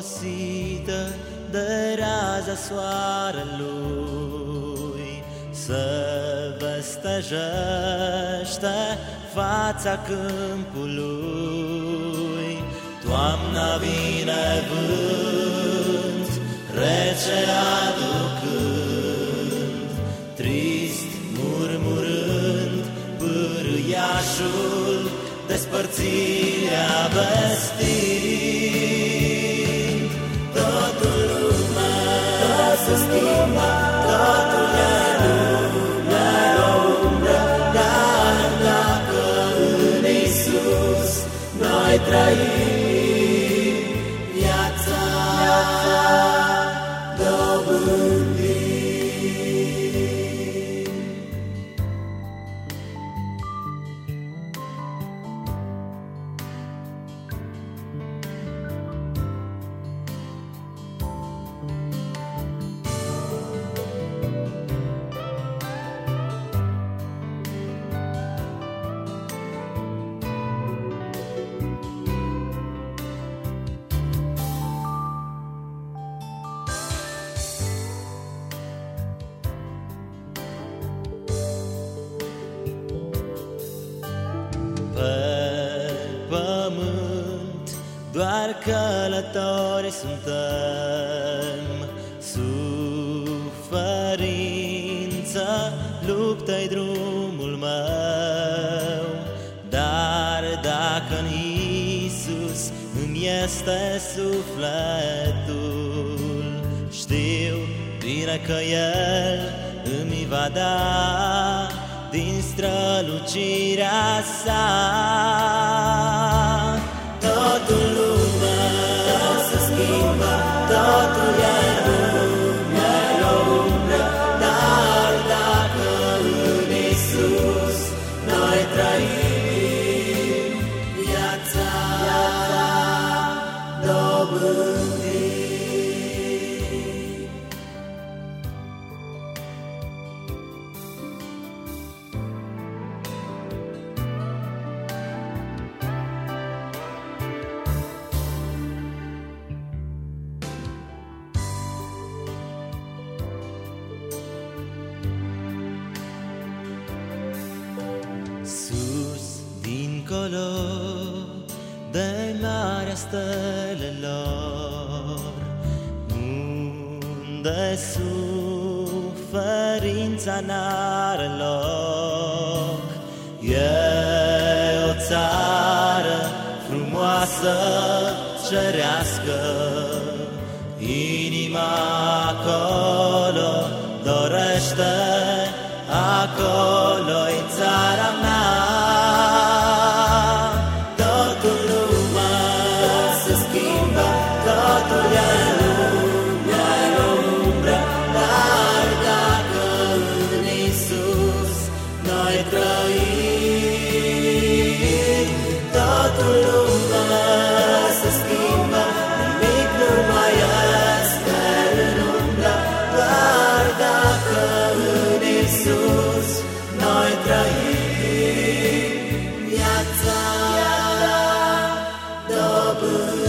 obosită de raza soarelui. Să vestejește fața câmpului. Toamna vine vânt, rece aducând Trist murmurând, pârâiașul despărțirea vestind traído. Pământ doar călători suntem Suferință, luptă-i drumul meu Dar dacă în Iisus îmi este sufletul Știu bine că El îmi va da din strălucirea sa. da dincolo de marea stelelor, unde suferința n-are loc, e o țară frumoasă, cerească, inima Father.